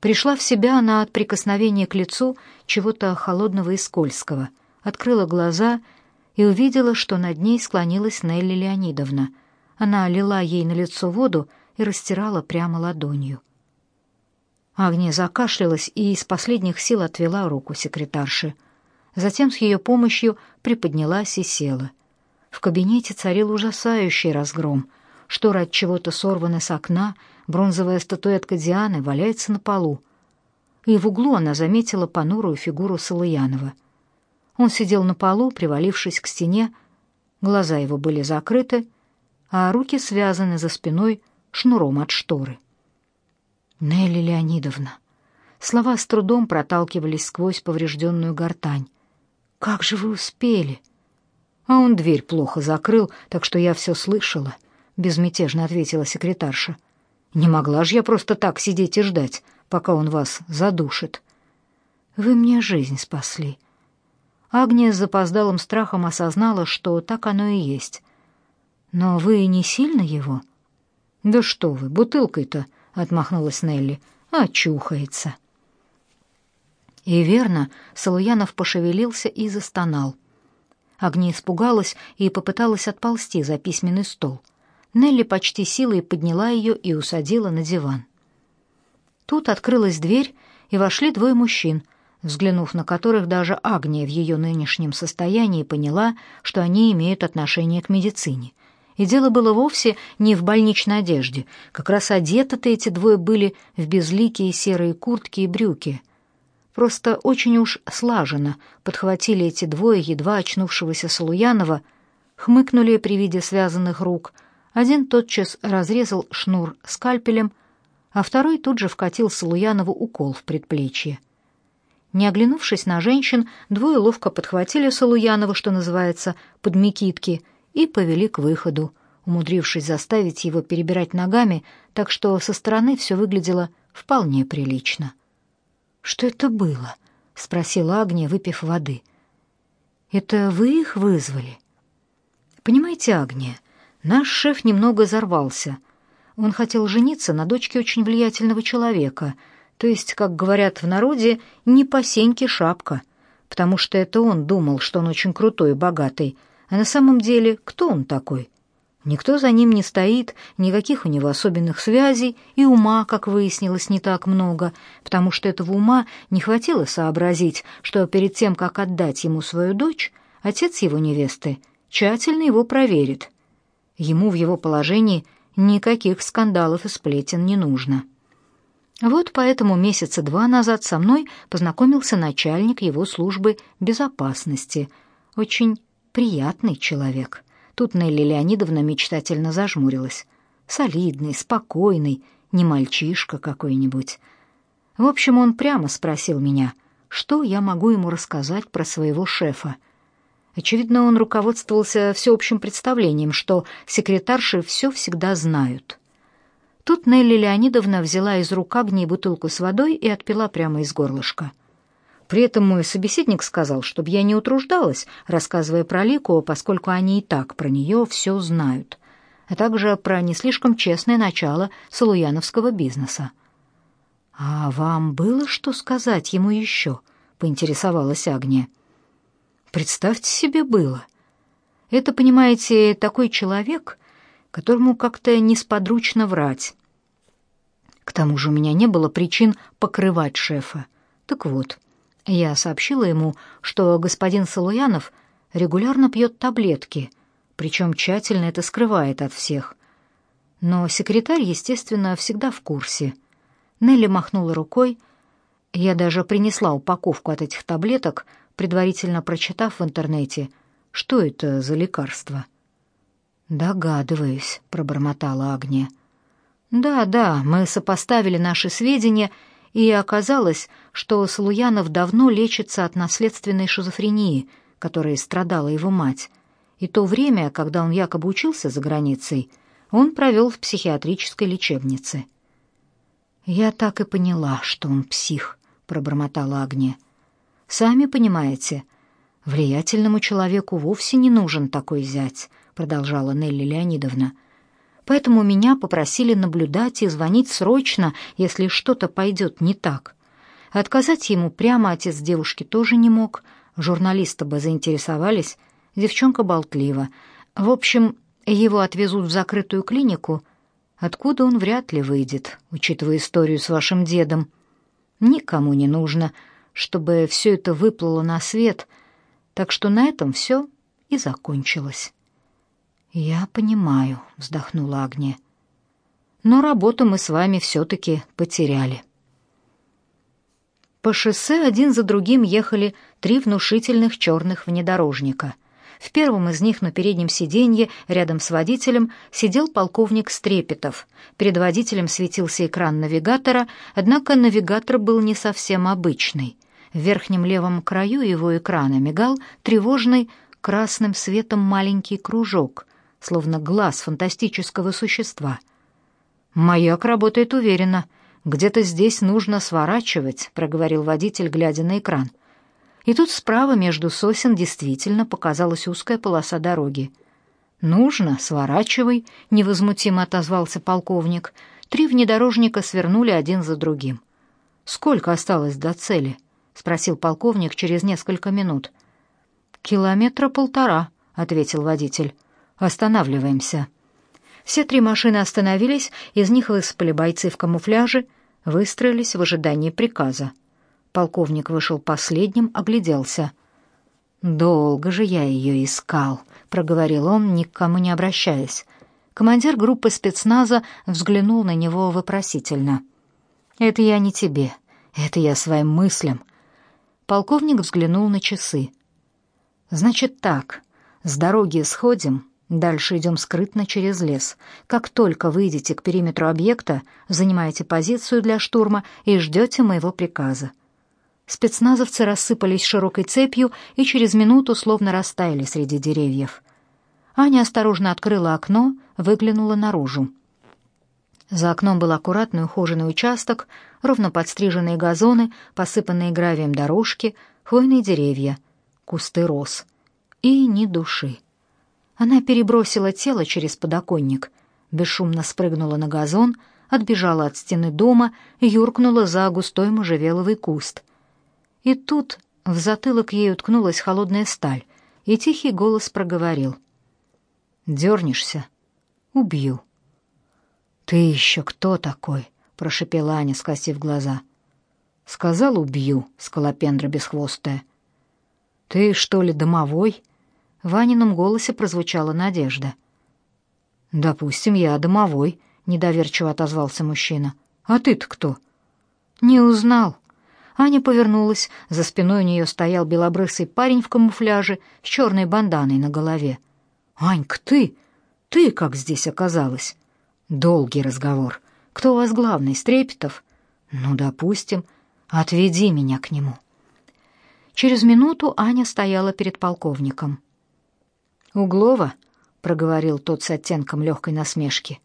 Пришла в себя она от прикосновения к лицу чего-то холодного и скользкого, открыла глаза и увидела, что над ней склонилась Нелли Леонидовна. Она лила ей на лицо воду и растирала прямо ладонью. Агния закашлялась и из последних сил отвела руку секретарши. Затем с ее помощью приподнялась и села. В кабинете царил ужасающий разгром. Шторы от чего-то сорваны с окна, бронзовая статуэтка Дианы валяется на полу. И в углу она заметила понурую фигуру Салаянова. Он сидел на полу, привалившись к стене, глаза его были закрыты, а руки связаны за спиной шнуром от шторы. Нелли Леонидовна. Слова с трудом проталкивались сквозь поврежденную гортань. Как же вы успели? А он дверь плохо закрыл, так что я все слышала, безмятежно ответила секретарша. Не могла же я просто так сидеть и ждать, пока он вас задушит. Вы мне жизнь спасли. Агния с запоздалым страхом осознала, что так оно и есть. Но вы не сильно его? Да что вы, бутылкой-то отмахнулась Нелли. Очухается. И верно, Салуянов пошевелился и застонал. Агния испугалась и попыталась отползти за письменный стол. Нелли почти силой подняла ее и усадила на диван. Тут открылась дверь, и вошли двое мужчин, взглянув на которых даже Агния в ее нынешнем состоянии поняла, что они имеют отношение к медицине. И дело было вовсе не в больничной одежде. Как раз одеты-то эти двое были в безликие серые куртки и брюки. Просто очень уж слаженно подхватили эти двое едва очнувшегося Салуянова, хмыкнули при виде связанных рук. Один тотчас разрезал шнур скальпелем, а второй тут же вкатил Салуянову укол в предплечье. Не оглянувшись на женщин, двое ловко подхватили Салуянова, что называется, под мекитки — и повели к выходу, умудрившись заставить его перебирать ногами, так что со стороны все выглядело вполне прилично. «Что это было?» — спросила Агния, выпив воды. «Это вы их вызвали?» «Понимаете, Агния, наш шеф немного взорвался. Он хотел жениться на дочке очень влиятельного человека, то есть, как говорят в народе, не по сеньке шапка, потому что это он думал, что он очень крутой и богатый, а на самом деле, кто он такой? Никто за ним не стоит, никаких у него особенных связей, и ума, как выяснилось, не так много, потому что этого ума не хватило сообразить, что перед тем, как отдать ему свою дочь, отец его невесты тщательно его проверит. Ему в его положении никаких скандалов и сплетен не нужно. Вот поэтому месяца два назад со мной познакомился начальник его службы безопасности, очень приятный человек. Тут Нелли Леонидовна мечтательно зажмурилась. Солидный, спокойный, не мальчишка какой-нибудь. В общем, он прямо спросил меня, что я могу ему рассказать про своего шефа. Очевидно, он руководствовался всеобщим представлением, что секретарши все всегда знают. Тут Нелли Леонидовна взяла из рук Агнии бутылку с водой и отпила прямо из горлышка. При этом мой собеседник сказал, чтобы я не утруждалась, рассказывая про Лику, поскольку они и так про нее все знают, а также про не слишком честное начало салуяновского бизнеса. «А вам было что сказать ему еще?» — поинтересовалась Агния. «Представьте себе, было. Это, понимаете, такой человек, которому как-то несподручно врать. К тому же у меня не было причин покрывать шефа. Так вот, я сообщила ему, что господин Салуянов регулярно пьет таблетки, причем тщательно это скрывает от всех. Но секретарь, естественно, всегда в курсе. Нелли махнула рукой. Я даже принесла упаковку от этих таблеток, предварительно прочитав в интернете, что это за лекарство. «Догадываюсь», — пробормотала Агния. «Да, да, мы сопоставили наши сведения и оказалось, что Салуянов давно лечится от наследственной шизофрении, которой страдала его мать. И то время, когда он якобы учился за границей, он провел в психиатрической лечебнице. «Я так и поняла, что он псих», — пробормотала Агния. «Сами понимаете, влиятельному человеку вовсе не нужен такой зять», — продолжала Нелли Леонидовна. Поэтому меня попросили наблюдать и звонить срочно, если что-то пойдет не так. Отказать ему прямо отец девушки тоже не мог. Журналисты бы заинтересовались. Девчонка болтлива. В общем, его отвезут в закрытую клинику, откуда он вряд ли выйдет, учитывая историю с вашим дедом. Никому не нужно, чтобы все это выплыло на свет, так что на этом все и закончилось. «Я понимаю», — вздохнула Агния. «Но работу мы с вами все-таки потеряли». По шоссе один за другим ехали три внушительных черных внедорожника. В первом из них на переднем сиденье, рядом с водителем, сидел полковник Стрепетов. Перед водителем светился экран навигатора, однако навигатор был не совсем обычный. В верхнем левом краю его экрана мигал тревожный красным светом маленький кружок, словно глаз фантастического существа. «Маяк работает уверенно», где-то здесь нужно сворачивать, проговорил водитель, глядя на экран. И тут справа между сосен действительно показалась узкая полоса дороги. Нужно, сворачивай, невозмутимо отозвался полковник. Три внедорожника свернули один за другим. Сколько осталось до цели? Спросил полковник через несколько минут. Километра полтора, ответил водитель. Останавливаемся. Все три машины остановились, из них высыпали бойцы в камуфляже, выстроились в ожидании приказа. Полковник вышел последним, огляделся. «Долго же я ее искал», — проговорил он, никому не обращаясь. Командир группы спецназа взглянул на него вопросительно. «Это я не тебе, это я своим мыслям». Полковник взглянул на часы. «Значит так, с дороги сходим, Дальше идем скрытно через лес. Как только выйдете к периметру объекта, занимаете позицию для штурма и ждете моего приказа. Спецназовцы рассыпались широкой цепью и через минуту словно растаяли среди деревьев. Аня осторожно открыла окно, выглянула наружу. За окном был аккуратный ухоженный участок, ровно подстриженные газоны, посыпанные гравием дорожки, хвойные деревья, кусты роз. И ни души. Она перебросила тело через подоконник, бесшумно спрыгнула на газон, отбежала от стены дома и юркнула за густой можжевеловый куст. И тут в затылок ей уткнулась холодная сталь, и тихий голос проговорил. «Дернешься? Убью». «Ты еще кто такой?» — прошепела Аня, скосив глаза. «Сказал, убью, скалопендра бесхвостая». «Ты, что ли, домовой?» В Ванином голосе прозвучала надежда. «Допустим, я домовой», — недоверчиво отозвался мужчина. «А ты-то кто?» «Не узнал». Аня повернулась, за спиной у нее стоял белобрысый парень в камуфляже с черной банданой на голове. «Анька, ты? Ты как здесь оказалась?» «Долгий разговор. Кто у вас главный, Стрепетов?» «Ну, допустим. Отведи меня к нему». Через минуту Аня стояла перед полковником. «Углова?» — проговорил тот с оттенком легкой насмешки.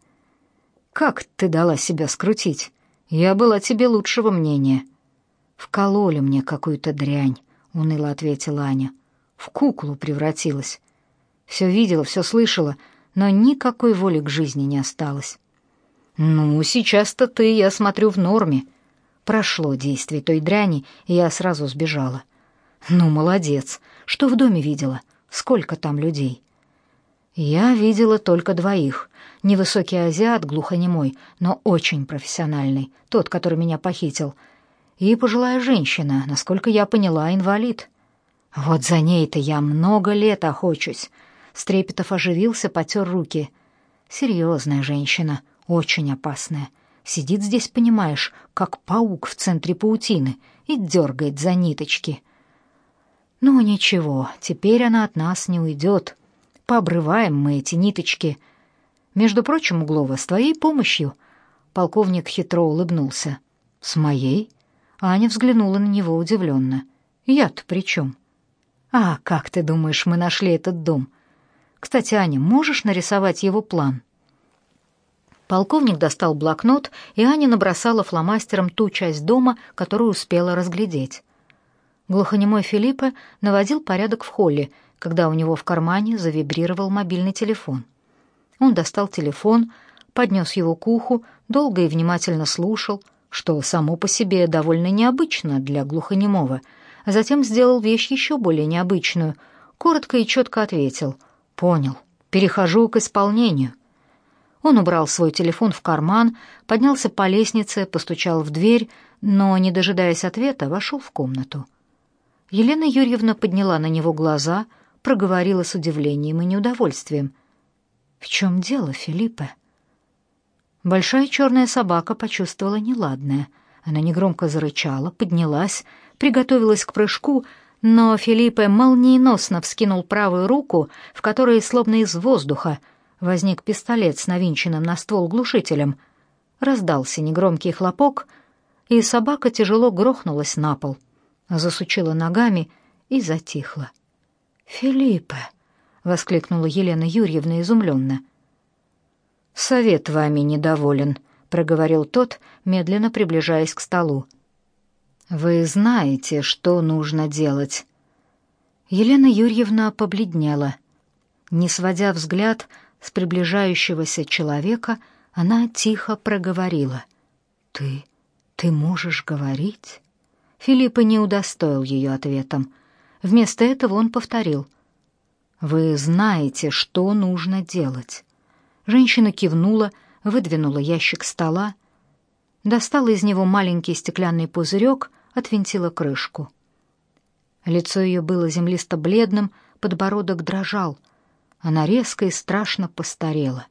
«Как ты дала себя скрутить? Я была тебе лучшего мнения». «Вкололи мне какую-то дрянь», — уныло ответила Аня. «В куклу превратилась. Все видела, все слышала, но никакой воли к жизни не осталось». «Ну, сейчас-то ты, я смотрю, в норме». Прошло действие той дряни, и я сразу сбежала. «Ну, молодец. Что в доме видела? Сколько там людей?» Я видела только двоих. Невысокий азиат, глухонемой, но очень профессиональный, тот, который меня похитил. И пожилая женщина, насколько я поняла, инвалид. Вот за ней-то я много лет охочусь. Стрепетов оживился, потер руки. Серьезная женщина, очень опасная. Сидит здесь, понимаешь, как паук в центре паутины и дергает за ниточки. Ну ничего, теперь она от нас не уйдет пообрываем мы эти ниточки. Между прочим, Углова, с твоей помощью. Полковник хитро улыбнулся. С моей? Аня взглянула на него удивленно. Я-то при чем? А как ты думаешь, мы нашли этот дом? Кстати, Аня, можешь нарисовать его план? Полковник достал блокнот, и Аня набросала фломастером ту часть дома, которую успела разглядеть. Глухонемой Филиппе наводил порядок в холле, когда у него в кармане завибрировал мобильный телефон. Он достал телефон, поднес его к уху, долго и внимательно слушал, что само по себе довольно необычно для глухонемого, а затем сделал вещь еще более необычную, коротко и четко ответил «Понял, перехожу к исполнению». Он убрал свой телефон в карман, поднялся по лестнице, постучал в дверь, но, не дожидаясь ответа, вошел в комнату. Елена Юрьевна подняла на него глаза, проговорила с удивлением и неудовольствием. «В чем дело, Филиппе?» Большая черная собака почувствовала неладное. Она негромко зарычала, поднялась, приготовилась к прыжку, но Филиппе молниеносно вскинул правую руку, в которой, словно из воздуха, возник пистолет с навинченным на ствол глушителем. Раздался негромкий хлопок, и собака тяжело грохнулась на пол, засучила ногами и затихла. «Филиппе!» — воскликнула Елена Юрьевна изумленно. «Совет вами недоволен», — проговорил тот, медленно приближаясь к столу. «Вы знаете, что нужно делать». Елена Юрьевна побледнела. Не сводя взгляд с приближающегося человека, она тихо проговорила. «Ты... ты можешь говорить?» Филиппа не удостоил ее ответом. Вместо этого он повторил. «Вы знаете, что нужно делать». Женщина кивнула, выдвинула ящик стола, достала из него маленький стеклянный пузырек, отвинтила крышку. Лицо ее было землисто-бледным, подбородок дрожал — она резко и страшно постарела.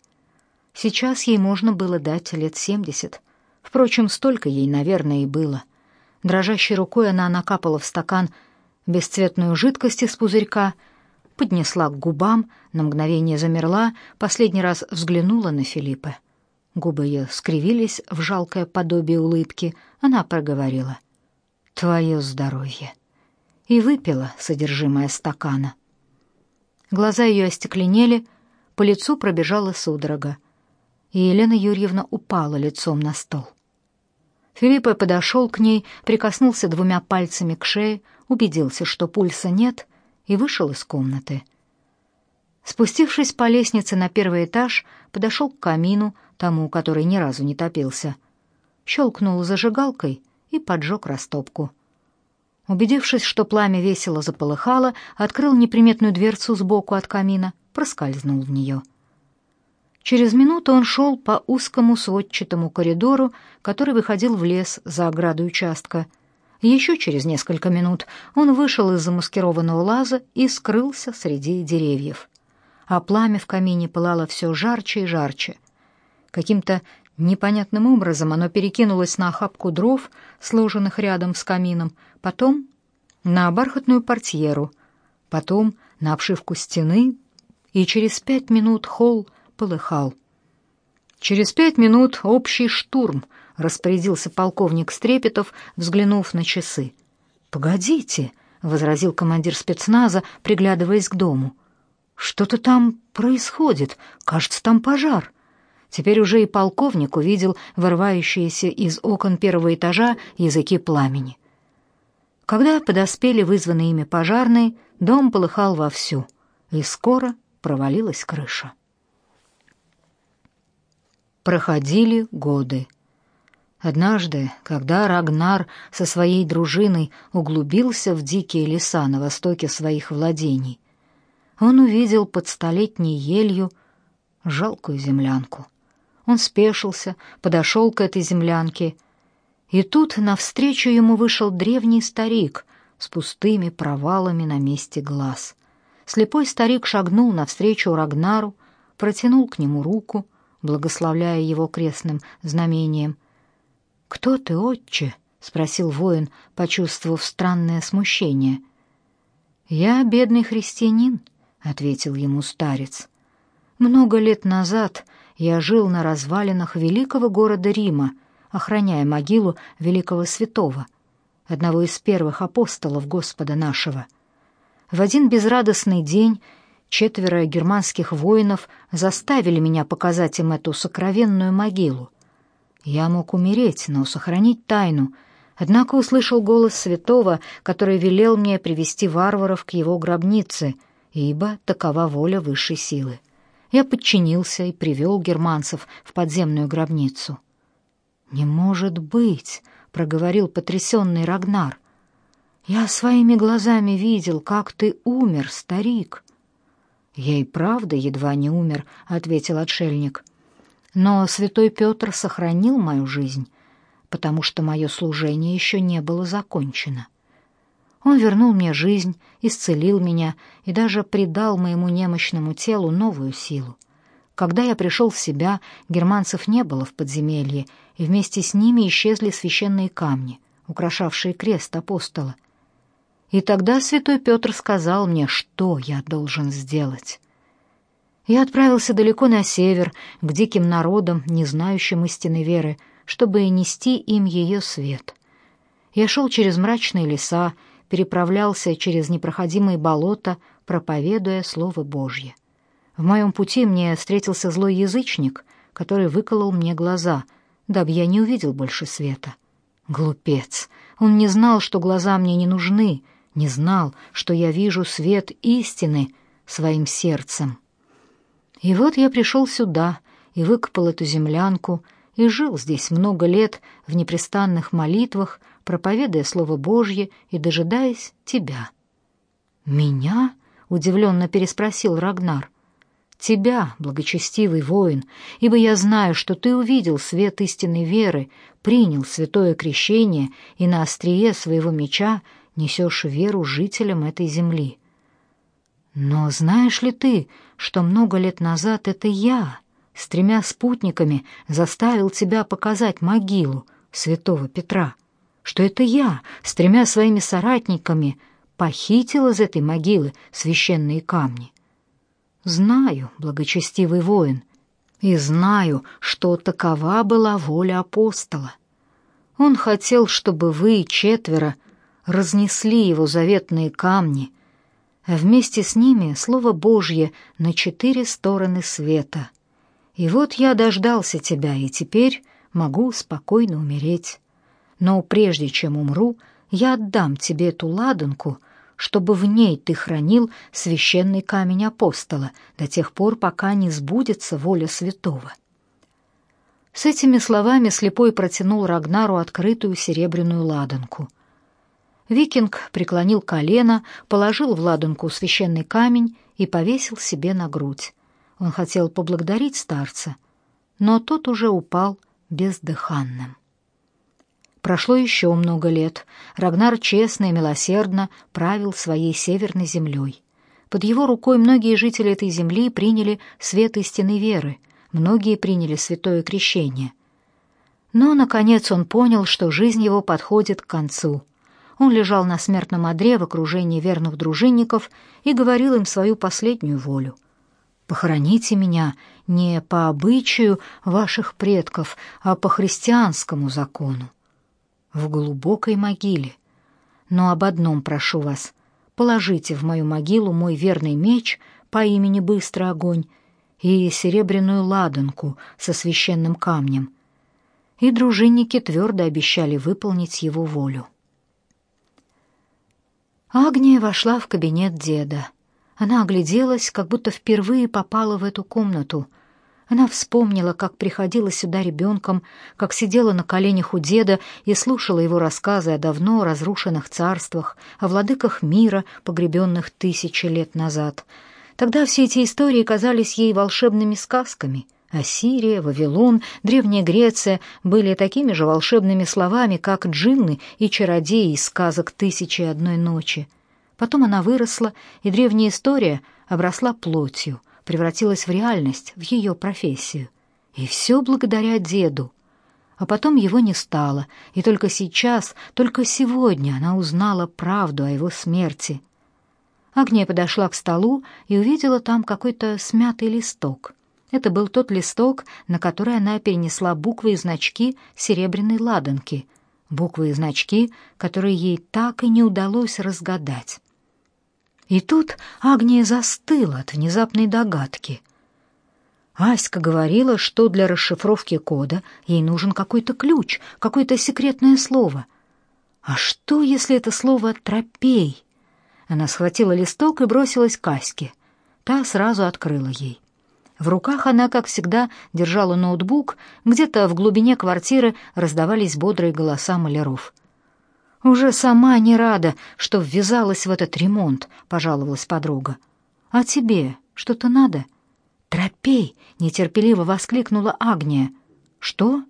Сейчас ей можно было дать лет семьдесят. Впрочем, столько ей, наверное, и было. Дрожащей рукой она накапала в стакан бесцветную жидкость из пузырька, поднесла к губам, на мгновение замерла, последний раз взглянула на Филиппа. Губы ее скривились в жалкое подобие улыбки. Она проговорила: "Твое здоровье" и выпила содержимое стакана. Глаза ее остекленели, по лицу пробежала судорога, и Елена Юрьевна упала лицом на стол. Филиппа подошел к ней, прикоснулся двумя пальцами к шее, убедился, что пульса нет, и вышел из комнаты. Спустившись по лестнице на первый этаж, подошел к камину, тому, который ни разу не топился. Щелкнул зажигалкой и поджег растопку. Убедившись, что пламя весело заполыхало, открыл неприметную дверцу сбоку от камина, проскользнул в нее. Через минуту он шел по узкому сводчатому коридору, который выходил в лес за оградой участка. Еще через несколько минут он вышел из замаскированного лаза и скрылся среди деревьев. А пламя в камине пылало все жарче и жарче. Каким-то Непонятным образом оно перекинулось на охапку дров, сложенных рядом с камином, потом на бархатную портьеру, потом на обшивку стены, и через пять минут холл полыхал. Через пять минут общий штурм, распорядился полковник Стрепетов, взглянув на часы. «Погодите», — возразил командир спецназа, приглядываясь к дому. «Что-то там происходит. Кажется, там пожар». Теперь уже и полковник увидел вырывающиеся из окон первого этажа языки пламени. Когда подоспели вызванные ими пожарные, дом полыхал вовсю, и скоро провалилась крыша. Проходили годы. Однажды, когда Рагнар со своей дружиной углубился в дикие леса на востоке своих владений, он увидел под столетней елью жалкую землянку. Он спешился, подошел к этой землянке, и тут навстречу ему вышел древний старик с пустыми провалами на месте глаз. Слепой старик шагнул навстречу Рагнару, протянул к нему руку, благословляя его крестным знамением. «Кто ты, отче?» — спросил воин, почувствовав странное смущение. «Я бедный христианин», — ответил ему старец. «Много лет назад я жил на развалинах великого города Рима, охраняя могилу великого святого, одного из первых апостолов Господа нашего. В один безрадостный день четверо германских воинов заставили меня показать им эту сокровенную могилу. Я мог умереть, но сохранить тайну, однако услышал голос святого, который велел мне привести варваров к его гробнице, ибо такова воля высшей силы. Я подчинился и привел германцев в подземную гробницу. «Не может быть!» — проговорил потрясенный Рагнар. «Я своими глазами видел, как ты умер, старик». «Я и правда едва не умер», — ответил отшельник. «Но святой Петр сохранил мою жизнь, потому что мое служение еще не было закончено. Он вернул мне жизнь, исцелил меня и даже придал моему немощному телу новую силу. Когда я пришел в себя, германцев не было в подземелье, и вместе с ними исчезли священные камни, украшавшие крест апостола. И тогда святой Петр сказал мне, что я должен сделать. Я отправился далеко на север, к диким народам, не знающим истинной веры, чтобы нести им ее свет. Я шел через мрачные леса, переправлялся через непроходимые болота, проповедуя Слово Божье. В моем пути мне встретился злой язычник, который выколол мне глаза, дабы я не увидел больше света. Глупец! Он не знал, что глаза мне не нужны, не знал, что я вижу свет истины своим сердцем. И вот я пришел сюда и выкопал эту землянку, и жил здесь много лет в непрестанных молитвах, проповедуя Слово Божье и дожидаясь тебя». «Меня?» — удивленно переспросил Рагнар. «Тебя, благочестивый воин, ибо я знаю, что ты увидел свет истинной веры, принял святое крещение и на острие своего меча несешь веру жителям этой земли. Но знаешь ли ты, что много лет назад это я с тремя спутниками заставил тебя показать могилу святого Петра?» что это я с тремя своими соратниками похитил из этой могилы священные камни. Знаю, благочестивый воин, и знаю, что такова была воля апостола. Он хотел, чтобы вы, четверо, разнесли его заветные камни, а вместе с ними Слово Божье на четыре стороны света. И вот я дождался тебя, и теперь могу спокойно умереть. Но прежде чем умру, я отдам тебе эту ладанку, чтобы в ней ты хранил священный камень апостола до тех пор, пока не сбудется воля святого». С этими словами слепой протянул Рагнару открытую серебряную ладанку. Викинг преклонил колено, положил в ладанку священный камень и повесил себе на грудь. Он хотел поблагодарить старца, но тот уже упал бездыханным. Прошло еще много лет. Рагнар честно и милосердно правил своей северной землей. Под его рукой многие жители этой земли приняли свет истинной веры, многие приняли святое крещение. Но, наконец, он понял, что жизнь его подходит к концу. Он лежал на смертном одре в окружении верных дружинников и говорил им свою последнюю волю. «Похороните меня не по обычаю ваших предков, а по христианскому закону в глубокой могиле. Но об одном прошу вас: положите в мою могилу мой верный меч по имени Быстрый огонь и серебряную ладанку со священным камнем. И дружинники твердо обещали выполнить его волю. Агния вошла в кабинет деда. Она огляделась, как будто впервые попала в эту комнату — она вспомнила, как приходила сюда ребенком, как сидела на коленях у деда и слушала его рассказы о давно разрушенных царствах, о владыках мира, погребенных тысячи лет назад. Тогда все эти истории казались ей волшебными сказками. Ассирия, Вавилон, Древняя Греция были такими же волшебными словами, как джинны и чародеи из сказок «Тысячи и одной ночи». Потом она выросла, и древняя история обросла плотью — превратилась в реальность, в ее профессию. И все благодаря деду. А потом его не стало, и только сейчас, только сегодня она узнала правду о его смерти. Агния подошла к столу и увидела там какой-то смятый листок. Это был тот листок, на который она перенесла буквы и значки серебряной ладанки, буквы и значки, которые ей так и не удалось разгадать. И тут Агния застыла от внезапной догадки. Аська говорила, что для расшифровки кода ей нужен какой-то ключ, какое-то секретное слово. А что, если это слово «тропей»? Она схватила листок и бросилась к Аське. Та сразу открыла ей. В руках она, как всегда, держала ноутбук, где-то в глубине квартиры раздавались бодрые голоса маляров. «Уже сама не рада, что ввязалась в этот ремонт», — пожаловалась подруга. «А тебе что-то надо?» «Тропей!» — нетерпеливо воскликнула Агния. «Что?»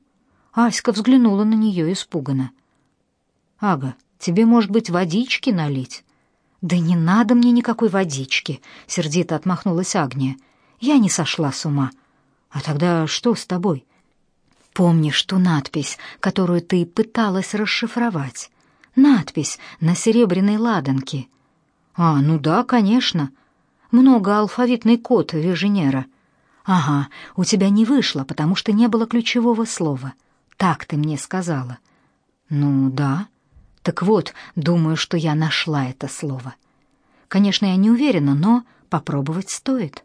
Аська взглянула на нее испуганно. «Ага, тебе, может быть, водички налить?» «Да не надо мне никакой водички», — сердито отмахнулась Агния. «Я не сошла с ума». «А тогда что с тобой?» «Помнишь ту надпись, которую ты пыталась расшифровать? Надпись на серебряной ладанке». «А, ну да, конечно. Много алфавитный код Веженера». «Ага, у тебя не вышло, потому что не было ключевого слова. Так ты мне сказала». «Ну да», так вот, думаю, что я нашла это слово. Конечно, я не уверена, но попробовать стоит.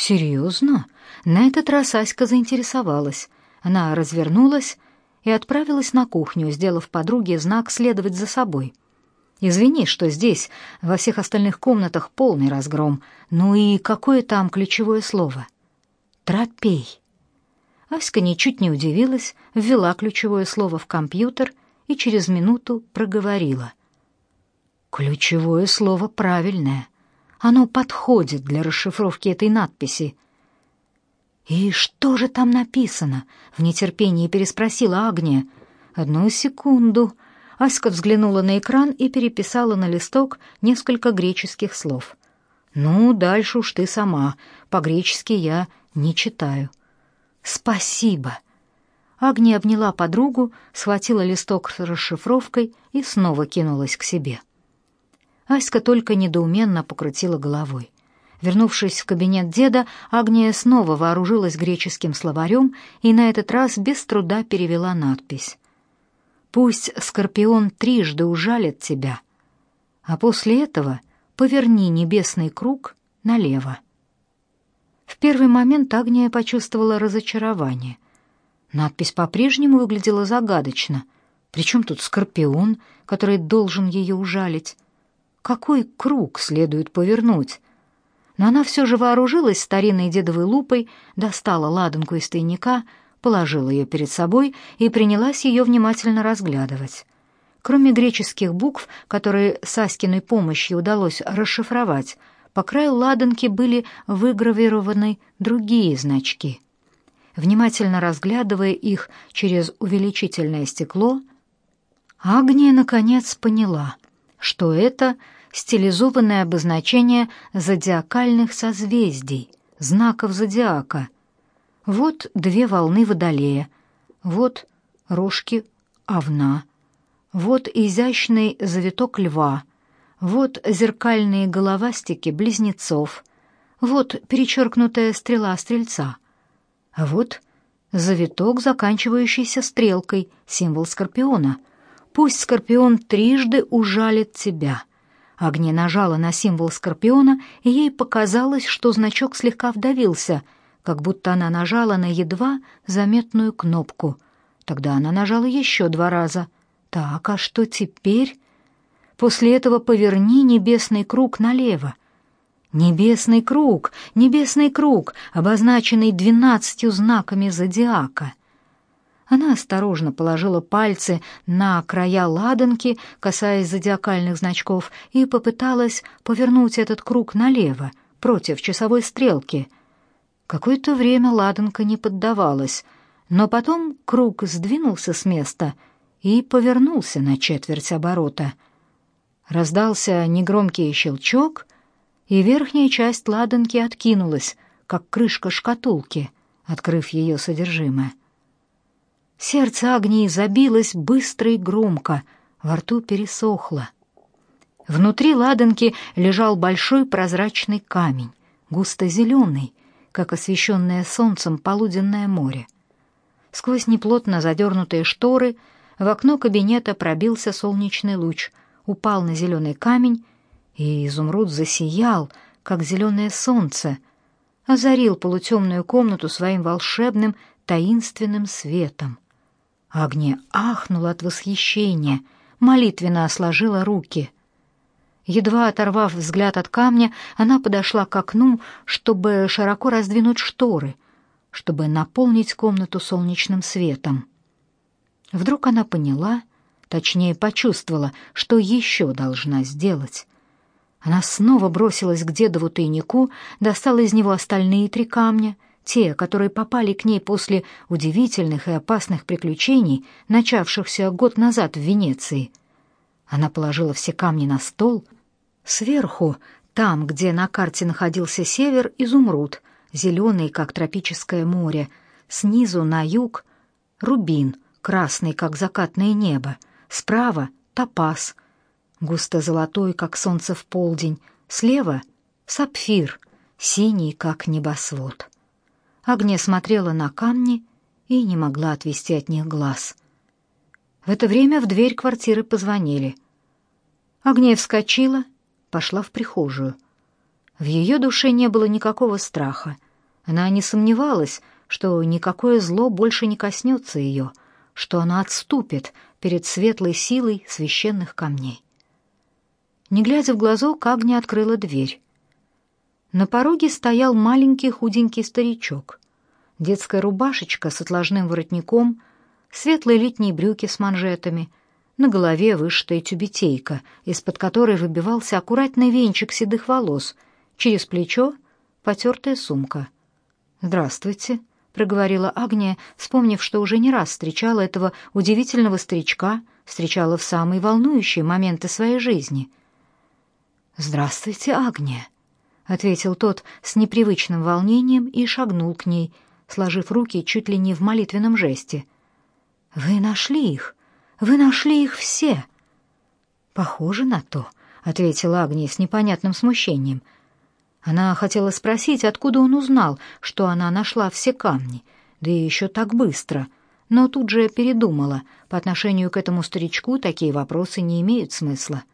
Серьезно? На этот раз Аська заинтересовалась. Она развернулась и отправилась на кухню, сделав подруге знак следовать за собой. Извини, что здесь, во всех остальных комнатах полный разгром. Ну и какое там ключевое слово? Тропей. Аська ничуть не удивилась, ввела ключевое слово в компьютер и через минуту проговорила. Ключевое слово правильное. Оно подходит для расшифровки этой надписи. «И что же там написано?» — в нетерпении переспросила Агния. «Одну секунду». Аська взглянула на экран и переписала на листок несколько греческих слов. «Ну, дальше уж ты сама. По-гречески я не читаю». «Спасибо», Агния обняла подругу, схватила листок с расшифровкой и снова кинулась к себе. Аська только недоуменно покрутила головой. Вернувшись в кабинет деда, Агния снова вооружилась греческим словарем и на этот раз без труда перевела надпись. «Пусть Скорпион трижды ужалит тебя, а после этого поверни небесный круг налево». В первый момент Агния почувствовала разочарование — Надпись по-прежнему выглядела загадочно. Причем тут скорпион, который должен ее ужалить? Какой круг следует повернуть? Но она все же вооружилась старинной дедовой лупой, достала ладанку из тайника, положила ее перед собой и принялась ее внимательно разглядывать. Кроме греческих букв, которые с Аськиной помощью удалось расшифровать, по краю ладанки были выгравированы другие значки — внимательно разглядывая их через увеличительное стекло, Агния наконец поняла, что это стилизованное обозначение зодиакальных созвездий, знаков зодиака. Вот две волны Водолея, вот рожки Овна, вот изящный завиток Льва, вот зеркальные головастики Близнецов, вот перечеркнутая стрела Стрельца — а вот завиток, заканчивающийся стрелкой, символ скорпиона. Пусть скорпион трижды ужалит тебя. Агния нажала на символ скорпиона, и ей показалось, что значок слегка вдавился, как будто она нажала на едва заметную кнопку. Тогда она нажала еще два раза. Так, а что теперь? После этого поверни небесный круг налево. Небесный круг, небесный круг, обозначенный двенадцатью знаками зодиака. Она осторожно положила пальцы на края ладанки, касаясь зодиакальных значков, и попыталась повернуть этот круг налево, против часовой стрелки. Какое-то время ладанка не поддавалась, но потом круг сдвинулся с места и повернулся на четверть оборота. Раздался негромкий щелчок, и верхняя часть ладанки откинулась, как крышка шкатулки, открыв ее содержимое. Сердце Агнии забилось быстро и громко, во рту пересохло. Внутри ладанки лежал большой прозрачный камень, густо-зеленый, как освещенное солнцем полуденное море. Сквозь неплотно задернутые шторы в окно кабинета пробился солнечный луч, упал на зеленый камень и изумруд засиял, как зеленое солнце, озарил полутемную комнату своим волшебным таинственным светом. Агния ахнула от восхищения, молитвенно сложила руки. Едва оторвав взгляд от камня, она подошла к окну, чтобы широко раздвинуть шторы, чтобы наполнить комнату солнечным светом. Вдруг она поняла, точнее почувствовала, что еще должна сделать. Она снова бросилась к дедову тайнику, достала из него остальные три камня, те, которые попали к ней после удивительных и опасных приключений, начавшихся год назад в Венеции. Она положила все камни на стол. Сверху, там, где на карте находился север, изумруд, зеленый, как тропическое море, снизу на юг — рубин, красный, как закатное небо, справа — топаз, густо-золотой, как солнце в полдень, слева — сапфир, синий, как небосвод. Агния смотрела на камни и не могла отвести от них глаз. В это время в дверь квартиры позвонили. Агния вскочила, пошла в прихожую. В ее душе не было никакого страха. Она не сомневалась, что никакое зло больше не коснется ее, что она отступит перед светлой силой священных камней. Не глядя в глазок, Агния открыла дверь. На пороге стоял маленький худенький старичок. Детская рубашечка с отложным воротником, светлые летние брюки с манжетами, на голове вышитая тюбетейка, из-под которой выбивался аккуратный венчик седых волос, через плечо потертая сумка. «Здравствуйте», — проговорила Агния, вспомнив, что уже не раз встречала этого удивительного старичка, встречала в самые волнующие моменты своей жизни — «Здравствуйте, Агния», — ответил тот с непривычным волнением и шагнул к ней, сложив руки чуть ли не в молитвенном жесте. «Вы нашли их? Вы нашли их все?» «Похоже на то», — ответила Агния с непонятным смущением. Она хотела спросить, откуда он узнал, что она нашла все камни, да и еще так быстро, но тут же передумала. По отношению к этому старичку такие вопросы не имеют смысла.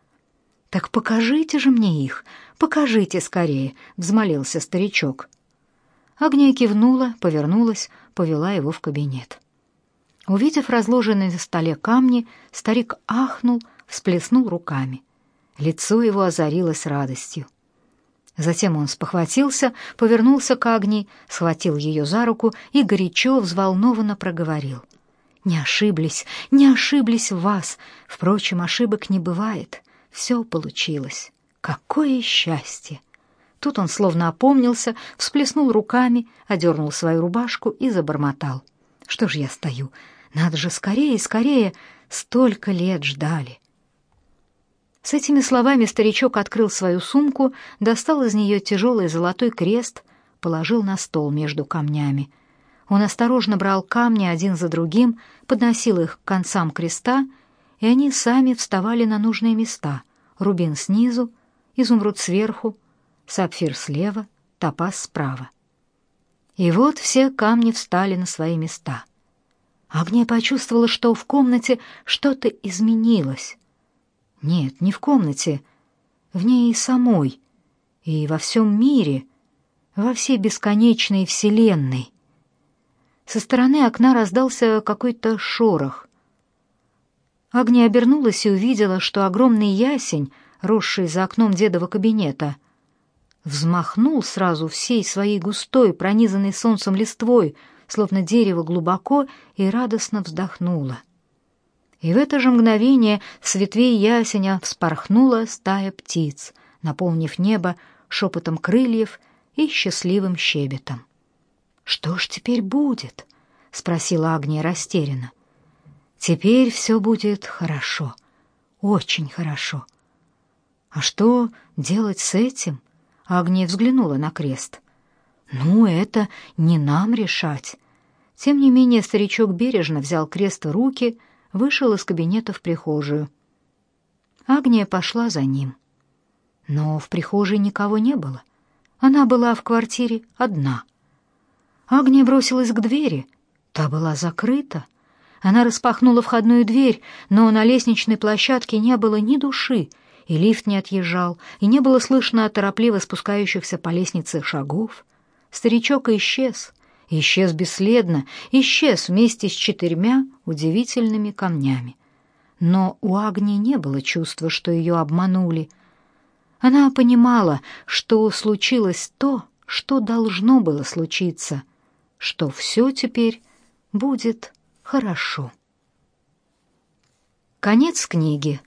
«Так покажите же мне их, покажите скорее», — взмолился старичок. Агния кивнула, повернулась, повела его в кабинет. Увидев разложенные на столе камни, старик ахнул, всплеснул руками. Лицо его озарилось радостью. Затем он спохватился, повернулся к Агнии, схватил ее за руку и горячо, взволнованно проговорил. «Не ошиблись, не ошиблись в вас. Впрочем, ошибок не бывает. Все получилось. Какое счастье! Тут он словно опомнился, всплеснул руками, одернул свою рубашку и забормотал. Что ж я стою? Надо же скорее, скорее! Столько лет ждали. С этими словами старичок открыл свою сумку, достал из нее тяжелый золотой крест, положил на стол между камнями. Он осторожно брал камни один за другим, подносил их к концам креста, и они сами вставали на нужные места рубин снизу, изумруд сверху, сапфир слева, топаз справа. И вот все камни встали на свои места. Агния почувствовала, что в комнате что-то изменилось. Нет, не в комнате, в ней самой, и во всем мире, во всей бесконечной вселенной. Со стороны окна раздался какой-то шорох. Агния обернулась и увидела, что огромный ясень, росший за окном дедова кабинета, взмахнул сразу всей своей густой, пронизанной солнцем листвой, словно дерево глубоко и радостно вздохнуло. И в это же мгновение с ветвей ясеня вспорхнула стая птиц, наполнив небо шепотом крыльев и счастливым щебетом. «Что ж теперь будет?» — спросила Агния растерянно. Теперь все будет хорошо, очень хорошо. А что делать с этим? Агния взглянула на крест. Ну, это не нам решать. Тем не менее старичок бережно взял крест в руки, вышел из кабинета в прихожую. Агния пошла за ним. Но в прихожей никого не было. Она была в квартире одна. Агния бросилась к двери. Та была закрыта. Она распахнула входную дверь, но на лестничной площадке не было ни души, и лифт не отъезжал, и не было слышно торопливо спускающихся по лестнице шагов. Старичок исчез, исчез бесследно, исчез вместе с четырьмя удивительными камнями. Но у Агни не было чувства, что ее обманули. Она понимала, что случилось то, что должно было случиться, что все теперь будет хорошо. Конец книги.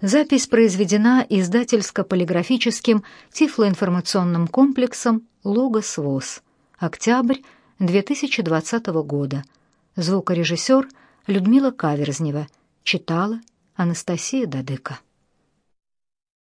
Запись произведена издательско-полиграфическим тифлоинформационным комплексом «Логос ВОЗ». Октябрь 2020 года. Звукорежиссер Людмила Каверзнева. Читала Анастасия Дадыка.